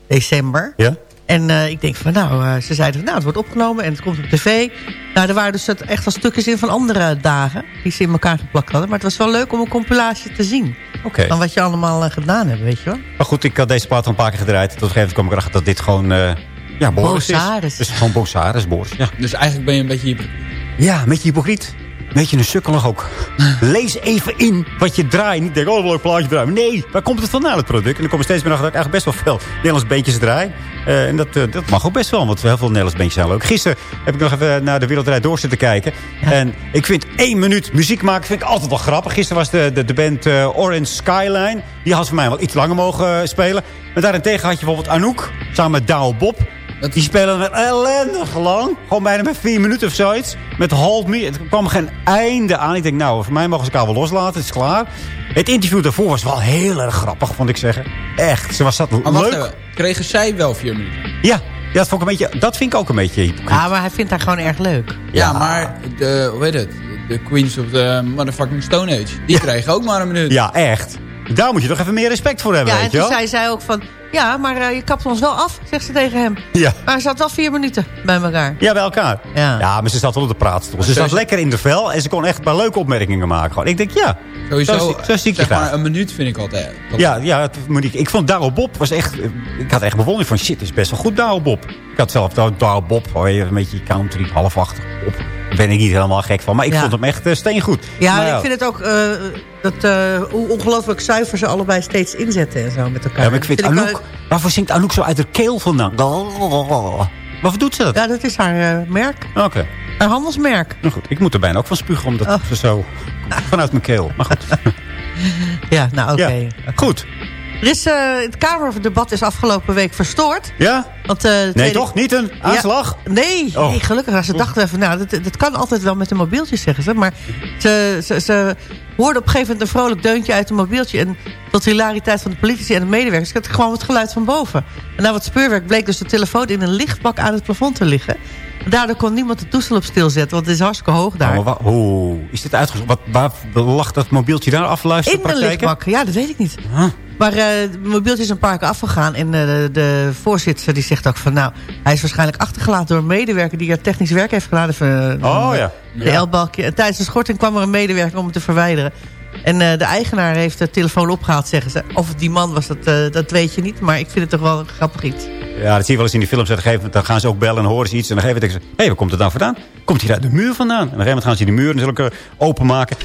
december. Ja? En eh, ik denk van nou, eh, ze zeiden van nou, het wordt opgenomen en het komt op tv. Nou, er waren dus echt wel stukjes in van andere dagen. Die ze in elkaar geplakt hadden. Maar het was wel leuk om een compilatie te zien. Oké. Van wat je allemaal eh, gedaan hebt, weet je wel. Maar goed, ik had deze plaat al een paar keer gedraaid. Tot een gegeven moment kwam ik erachter dat dit gewoon... eh, ja, Boris is. Dus gewoon Bosaris, Boris. Ja. Dus eigenlijk ben je een beetje hypocriet. ja, een beetje hypocriet. Beetje een sukkelig ook. Lees even in wat je draait. Niet denken, oh, een leuk plaatje draaien. Nee, waar komt het vandaan, het product? En dan kom je steeds meer achter dat ik eigenlijk best wel veel Nederlands beentjes draai. Eh, en dat, eh, dat mag ook best wel, want heel veel Nederlands beentjes zijn leuk. Gisteren heb ik nog even naar de Wereldrijd door zitten kijken. En ik vind één minuut muziek maken vind ik altijd wel grappig. Gisteren was de, de, de band eh, Orange Skyline. Die had voor mij wel iets langer mogen spelen. Maar daarentegen had je bijvoorbeeld Anouk, samen met Douwe Bob. Die spelen met ellendig lang. Gewoon bijna met vier minuten of zoiets. Met Hold Me. Het kwam geen einde aan. Ik denk, nou, voor mij mogen ze elkaar wel loslaten. Het is klaar. Het interview daarvoor was wel heel erg grappig, vond ik zeggen. Echt. Ze was dat Maar wacht leuk. even, kregen zij wel vier minuten? Ja, ja dat, vond ik een beetje, dat vind ik ook een beetje hypocriet. Ja, maar hij vindt haar gewoon erg leuk. Ja, maar de, hoe heet het? De Queens of the motherfucking Stone Age. Die kregen ook maar een minuut. Ja, echt. Daar moet je toch even meer respect voor hebben, Ja, en weet je toen wel? zei zij ook van... Ja, maar eh, je kapt ons wel af, zegt ze tegen hem. Ja. Maar hij zat wel vier minuten bij elkaar. Ja, bij elkaar. Ja. maar ze zat wel op de praatstoel. Ze zat lekker in de vel en ze kon echt een paar leuke opmerkingen maken. Gewoon. Ik denk, ja, Sowieso, zo, zo zie ik je zeg graag. maar, een minuut vind ik altijd. Dat- Ja, ja het, Monique, ik vond Douwe Bob was echt... Ik had echt bewondering van shit, is best wel goed Douwe Bob. Ik had zelf Douwe Bob, oh, een beetje country, halfachtig op. Daar ben ik niet helemaal gek van. Maar ik Ja. vond hem echt uh, steengoed. Ja, Maar ik vind het ook... eh, dat, eh, hoe ongelooflijk zuiver ze allebei steeds inzetten en zo met elkaar. Ja, maar ik vind Dat Anouk... Waarvoor zingt Anouk zo uit haar keel vandaan? Waarvoor doet ze dat? Ja, dat is haar eh, merk. Oké. Haar handelsmerk. Nou goed, ik moet er bijna ook van spugen, omdat Oh. ze zo... [LAUGHS] Vanuit mijn keel. Maar goed. Ja, nou oké. Ja, goed. Er is, eh, het Kamerdebat is afgelopen week verstoord. Ja? Want, eh, de Nee, Tweede- toch? Niet een aanslag? Ja, nee, Oh. nee, gelukkig. Ze dachten even, nou, dat, dat kan altijd wel met een mobieltje, zeggen ze. Maar ze, ze, ze hoorden op een gegeven moment een vrolijk deuntje uit een mobieltje. En tot hilariteit van de politici en de medewerkers... het gewoon het geluid van boven. En na wat speurwerk bleek dus de telefoon in een lichtbak aan het plafond te liggen. Daardoor kon niemand het toestel op stilzetten, want het is hartstikke hoog daar. Oh, hoe is dit uitgezocht? Wat, waar lag dat mobieltje daar af? in Luisterpraktijken? lichtbak, ja, dat weet ik niet. Huh? Maar eh, het mobieltje is een paar keer afgegaan. En eh, de, de voorzitter die zegt ook van... nou, hij is waarschijnlijk achtergelaten door een medewerker... die er technisch werk heeft gedaan. Even, Oh, ja. De L-balkje. En tijdens de schorting kwam er een medewerker om het te verwijderen. En eh, de eigenaar heeft de telefoon opgehaald, zeggen ze. Of het die man was, dat, dat weet je niet. Maar ik vind het toch wel een grappig iets. Ja, dat zie je wel eens in die films. Op een gegeven moment dan gaan ze ook bellen en horen ze iets. En dan geven ze, hé, hey, waar komt het dan vandaan? Komt hij uit de muur vandaan? En op een gegeven moment gaan ze die muur natuurlijk openmaken.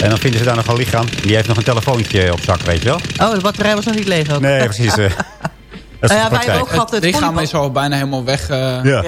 En dan vinden ze daar nog een lichaam. Die heeft nog een telefoontje op zak, weet je wel? Oh, de batterij was nog niet leeg ook. Nee, precies. eh. [LAUGHS] dat is Nou ja, wij hebben ook gehad Het het lichaam is al bijna helemaal weg. eh Ja.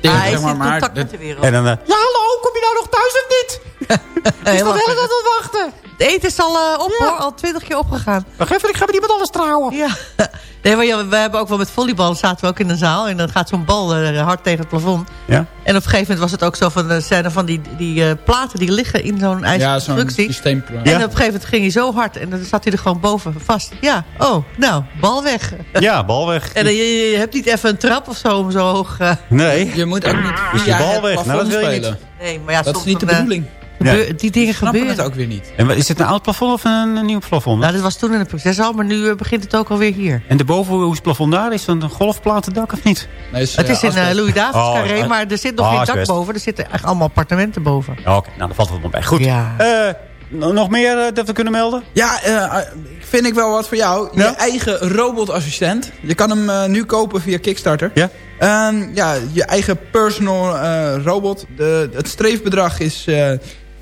Ja. hij zeg maar, maar contact met de wereld. En dan... eh, ja, hallo, kom je nou nog thuis of niet? [LAUGHS] is toch wel dat het wachten? Het eten is al eh, op hoor, al twintig keer opgegaan. Wacht even, ik ga met iemand anders trouwen. Ja. [LAUGHS] Nee, maar ja, we hebben ook wel met volleybal zaten we ook in een zaal. En dan gaat zo'n bal eh, hard tegen het plafond. Ja? En op een gegeven moment was het ook zo van... Zijn er van die, die eh, platen die liggen in zo'n ijzeren Ja, zo'n. En op een gegeven moment ging hij zo hard. En dan zat hij er gewoon boven vast. Ja, oh, nou, bal weg. [LAUGHS] Ja, bal weg. En je, je hebt niet even een trap of zo om zo hoog... eh, Nee. Je moet ook niet Is die via bal weg? Nou, dat wil je niet. spelen. Nee, maar ja, Dat is niet de eh, bedoeling. Gebeur- Die dingen Snappen gebeuren. het ook weer niet. En wat- is het een oud plafond of een, een nieuw plafond? Nou, dat was toen in het proces al, maar nu eh, begint het ook alweer hier. En hoe is het plafond daar? Is dat een golfplatendak of niet? Nee, Het is in eh, Louis Davids Oh, carré, maar er zit nog Oh, geen dak boven. Er zitten echt allemaal appartementen boven. Oké, nou, dan valt het wel bij. Goed. Ja. Eh, nog meer eh, dat we kunnen melden? Ja, eh, vind ik wel wat voor jou. Je eigen robotassistent. Je kan hem eh, nu kopen via Kickstarter. Ja? Ehm, ja, je eigen personal eh, robot. De, het streefbedrag is eh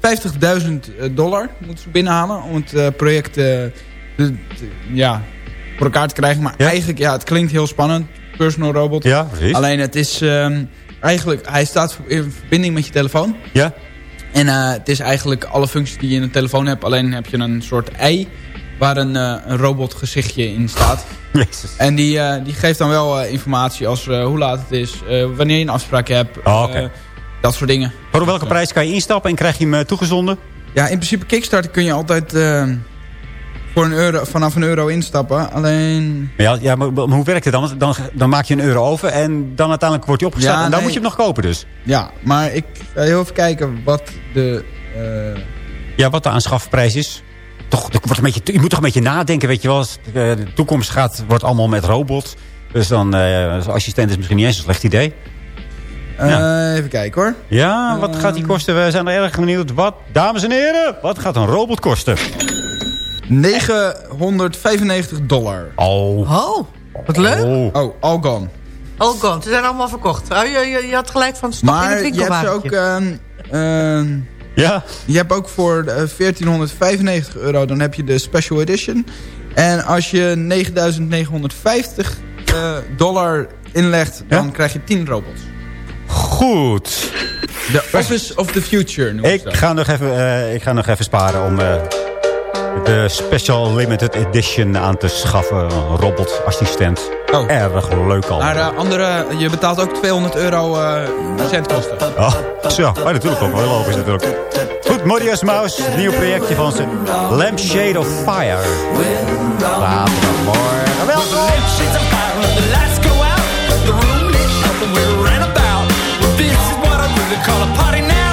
50.000 dollar. Moeten ze binnenhalen om het eh, project eh, de- de- ja, voor elkaar te krijgen. Maar Ja? eigenlijk, ja, het klinkt heel spannend. Personal robot. Ja, precies. Alleen het is ehm, eigenlijk, hij staat in verbinding met je telefoon. Ja? En eh, het is eigenlijk alle functies die je in een telefoon hebt. Alleen heb je een soort ei waar een, eh, een robotgezichtje in staat. [LAUGHS] Jezus. En die, eh, die geeft dan wel eh, informatie als eh, hoe laat het is, eh, wanneer je een afspraak hebt. Oh, oké. Dat soort dingen. Voor welke prijs kan je instappen en krijg je hem eh, toegezonden? Ja, in principe Kickstarter kun je altijd eh, voor een euro, vanaf een euro instappen. Alleen... Ja, ja maar, maar hoe werkt het dan? Dan, dan maak je een euro over en dan uiteindelijk wordt hij opgestart. Ja, en dan nee. moet je hem nog kopen dus. Ja, maar ik ga heel even kijken wat de... eh, Ja, wat de aanschafprijs is. Toch, er wordt een beetje, je moet toch een beetje nadenken, weet je wel. Als, De toekomst gaat, wordt allemaal met robots. Dus dan, eh, als assistent is misschien niet eens een slecht idee. Eh, even kijken hoor. Ja, wat gaat die kosten? We zijn er erg benieuwd. Wat, dames en heren, wat gaat een robot kosten? 995 dollar. Oh. Oh, wat leuk. Oh, Oh, all gone. All gone. Ze zijn allemaal verkocht. Oh, je, je, je had gelijk van stop in Maar het je hebt ze ook... ehm, ehm, Ja? Je hebt ook voor eh, 1495 euro, dan heb je de special edition. En als je 9950 eh, dollar inlegt, dan krijg je 10 robots. Goed. De Office of the Future Ik ga nog even, eh, ik ga nog even sparen om eh, de Special Limited Edition aan te schaffen. Een robotassistent. Oh. Erg leuk al. Maar eh, andere, je betaalt ook 200 euro centkosten. Oh, zo, oh, natuurlijk ook. Heel logisch natuurlijk. Goed, Modius Mouse. Nieuw projectje van ze. Lampshade of Fire. Zaterdagmorgen. Welkom. the color party now.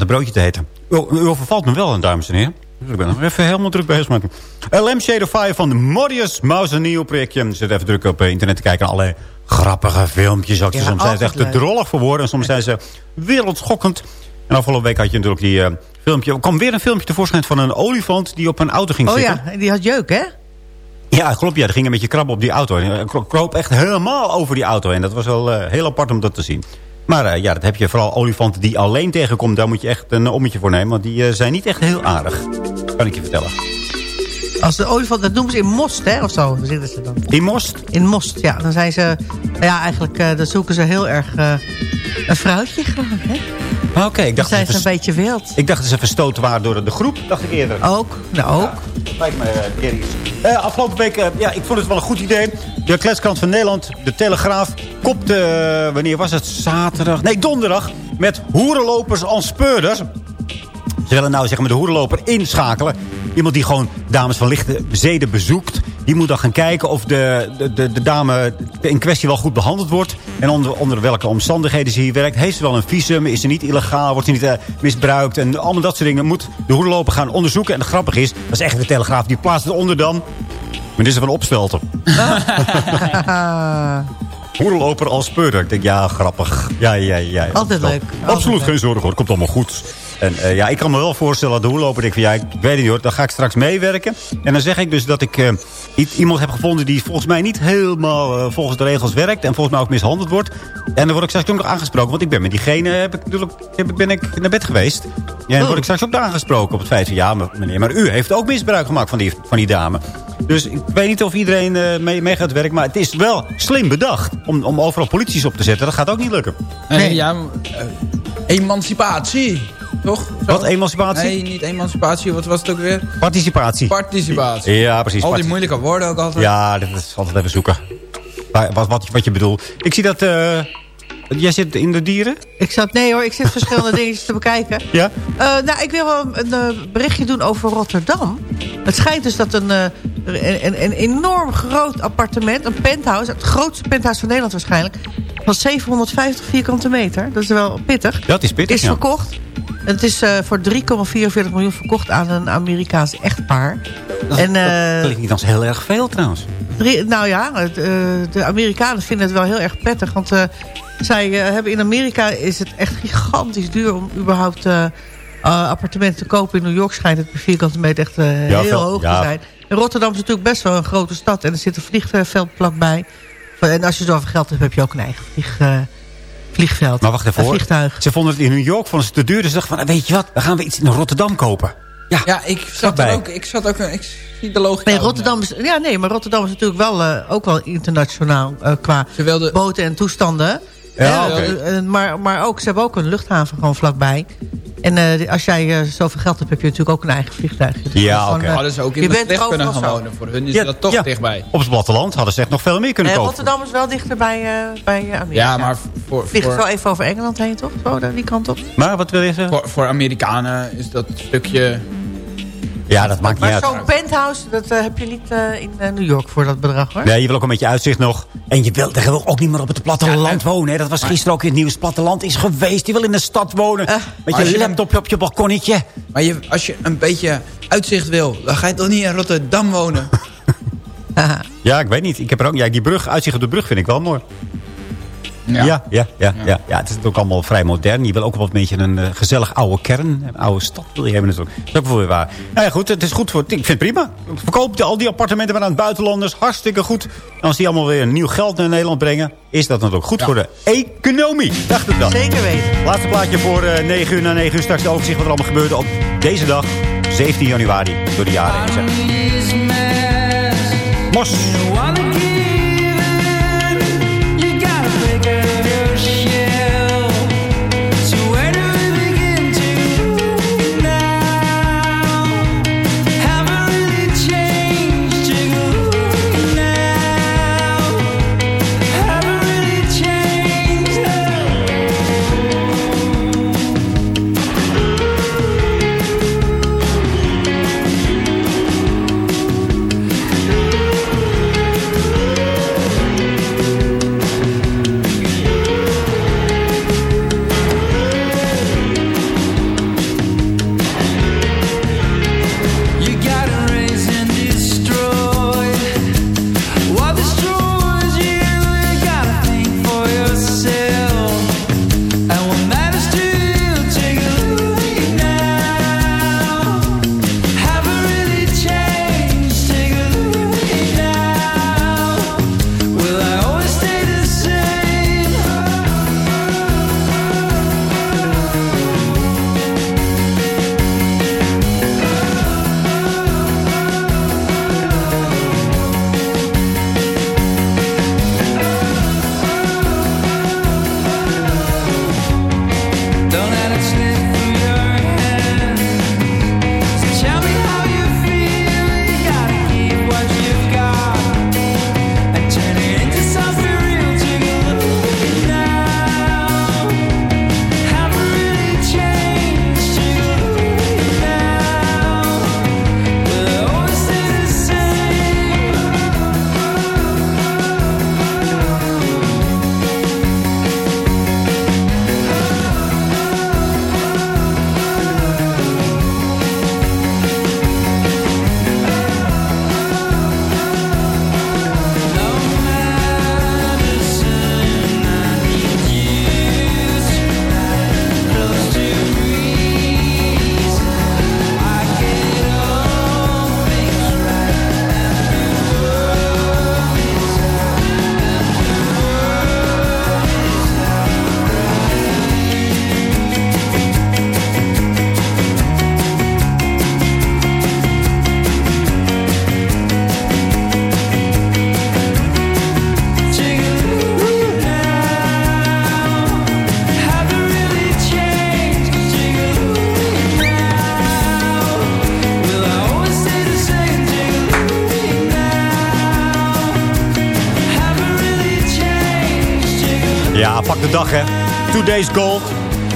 Net een broodje te eten. U, u overvalt me wel, dames en heren. Dus ik ben nog even helemaal druk bezig met. Lampshade of Fire van de Modius Mouse, een nieuw projectje. Je zit even druk op eh, internet te kijken naar allerlei grappige filmpjes. Ook. Ja, soms zijn ze echt te drollig voor woorden. En soms zijn ze wereldschokkend. En afgelopen week had je natuurlijk die eh, filmpje. Er kwam weer een filmpje tevoorschijn van een olifant die op een auto ging Oh zitten. ja, die had jeuk, hè? Ja, klopt. Ja, er ging een beetje krabben op die auto. En kro- kroop echt helemaal over die auto. En dat was wel eh, heel apart om dat te zien. Maar eh, ja, dat heb je vooral olifanten die alleen tegenkomt. Daar moet je echt een ommetje voor nemen. Want die eh, zijn niet echt heel aardig. Kan ik je vertellen. Als de olifant, dat noemen ze in Most, hè, of zo, zitten ze dan. In Most? In Most, ja. Dan zijn ze, nou ja, eigenlijk, eh, dan zoeken ze heel erg eh, een vrouwtje gewoon, hè. Oké, ik Dan dacht zijn ze een beetje wild. Ik dacht dat ze verstoten waren door de groep, dacht ik eerder. Ook, nou ook. Lijkt me uh, afgelopen week, eh, ja, ik vond het wel een goed idee. De kletskrant van Nederland, de Telegraaf, kopte, wanneer was het? Zaterdag? Nee, donderdag. Met hoerenlopers als speurders. Ze willen nou zeg maar de hoerenloper inschakelen. Iemand die gewoon dames van lichte zeden bezoekt. Die moet dan gaan kijken of de, de, de, de dame in kwestie wel goed behandeld wordt. En onder, onder welke omstandigheden ze hier werkt. Heeft ze wel een visum? Is ze niet illegaal? Wordt ze niet eh, misbruikt? En allemaal dat soort dingen moet de hoerenloper gaan onderzoeken. En het grappige is, dat is echt de Telegraaf. Die plaatst het onder dan. Minister van Opstelten. [LAUGHS] Hoerenloper als speurder. Ik denk, ja, grappig. Ja, ja, ja. Altijd leuk. Absoluut Altijd geen zorgen hoor. Komt allemaal goed. En eh, ja, ik kan me wel voorstellen dat de hoerenloper denkt van... ja, ik weet het niet hoor, dan ga ik straks meewerken. En dan zeg ik dus dat ik eh, iemand heb gevonden... die volgens mij niet helemaal eh, volgens de regels werkt... en volgens mij ook mishandeld wordt. En dan word ik straks ook nog aangesproken. Want ik ben met diegene, heb ik natuurlijk, heb, ben ik naar bed geweest. En dan word ik straks ook aangesproken op het feit van... ja, meneer, maar u heeft ook misbruik gemaakt van die, van die dame. Dus ik weet niet of iedereen eh, mee, mee gaat werken... maar het is wel slim bedacht om, om overal polities op te zetten. Dat gaat ook niet lukken. Nee, ja, emancipatie. Toch? Zo? Wat, emancipatie? Nee, niet emancipatie. Wat was het ook weer? Participatie. Participatie. Ja, precies. Al die moeilijke woorden ook altijd. Ja, dat is altijd even zoeken. Wat, wat, wat je bedoelt. Ik zie dat... eh, jij zit in de dieren? Ik zat, nee hoor, ik zit verschillende [LAUGHS] dingetjes te bekijken. Ja? Eh, nou, ik wil wel een eh, berichtje doen over Rotterdam. Het schijnt dus dat een, eh, een, een, een enorm groot appartement, een penthouse... het grootste penthouse van Nederland waarschijnlijk... van 750 vierkante meter, dat is wel pittig... Dat is pittig, is ja. verkocht. En het is eh, voor 3,44 miljoen verkocht aan een Amerikaans echtpaar. En, eh, Dat klinkt niet als heel erg veel trouwens. Drie- nou ja, het, eh, de Amerikanen vinden het wel heel erg prettig. Want zij hebben in Amerika is het echt gigantisch duur om überhaupt appartementen te kopen. In New York schijnt het per vierkante meter echt Ja, heel veel- hoog ja. te zijn. En Rotterdam is natuurlijk best wel een grote stad. En er zit een vliegveld vlakbij. En als je zoveel geld hebt, heb je ook een eigen vlieg, vliegveld. Maar wacht even hoor. vliegtuig. Ze vonden het in New York vonden ze te duur. Dus ze dachten van, weet je wat, dan gaan we iets in Rotterdam kopen. Ja, Ja, ik zat er ook. Ik zat ook. Ik zie de logica. Nee, Rotterdam is, ja, nee, maar Rotterdam is natuurlijk wel, eh, ook wel internationaal eh, qua boten en toestanden. Ja, oké. eh, maar, maar ook, ze hebben ook een luchthaven gewoon vlakbij. En eh, als jij eh, zoveel geld hebt, heb je natuurlijk ook een eigen vliegtuig. Dus Ja, oké. eh, Hadden ze ook in je Maastricht bent kunnen gaan wonen. Voor hun is Ja, dat toch ja. dichtbij. Op het platteland hadden ze echt nog veel meer kunnen kopen. Rotterdam is wel dichter bij, eh, bij eh, Amerika. Ja, maar voor, Vliegt voor, wel even over Engeland heen, toch? Zo, daar die kant op. Maar wat wil je zeggen? voor, voor Amerikanen is dat stukje... Ja, dat maakt niet Maar uit. zo'n penthouse, dat eh, heb je niet eh, in eh, New York voor dat bedrag, hoor. Nee, je wil ook een beetje uitzicht nog. En je wil, je wil ook niet meer op het platteland wonen. Hè? Dat was gisteren ook in het nieuws. Het platteland is geweest. Je wil in de stad wonen. Met je je laptopje op je balkonnetje. Maar je, als je een beetje uitzicht wil, dan ga je toch niet in Rotterdam wonen? [LAUGHS] [LAUGHS] Ja, ik weet niet. Ik heb er ook, ja, die brug, uitzicht op de brug vind ik wel mooi. Ja, ja, ja. ja, ja. het is ook allemaal vrij modern. Je wil ook wel een beetje een eh, gezellig oude kern. Een oude stad wil je hebben natuurlijk. Dat is ook wel weer waar. Nou ja, goed. Het is goed voor... Ik vind het prima. Verkoop al die appartementen maar aan buitenlanders. Hartstikke goed. En als die allemaal weer nieuw geld naar Nederland brengen... is dat natuurlijk goed voor de economie. Dacht het wel. Zeker weten. Laatste plaatje voor eh 9 uur na 9 uur. Straks de overzicht wat er allemaal gebeurde op deze dag. 17 januari. Door de jaren heen. zeg. Mos. Days gold.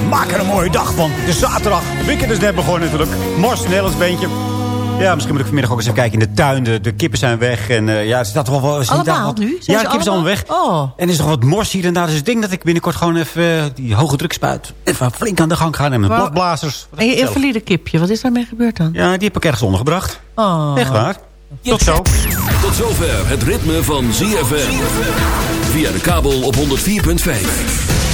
Maak er een mooie dag van. De zaterdag. Het weekend is net begonnen natuurlijk. Mors, een Nederlands beentje. Ja, misschien moet ik vanmiddag ook eens even kijken in de tuin. De, de kippen zijn weg. En uh, ja, is dat wel wel... Allemaal wat, nu? Ja, de kippen zijn allemaal weg. Oh. En er is nog wat mors hier en daar. Dus ik denk dat ik binnenkort gewoon even uh, die hoge drukspuit... even flink aan de gang ga. En met bladblazers. En je invalide kipje, wat is daarmee gebeurd dan? Ja, die heb ik ergens ondergebracht. Oh. Echt waar. Tot zo. Tot zover het ritme van ZFM. Via de kabel op 104.5.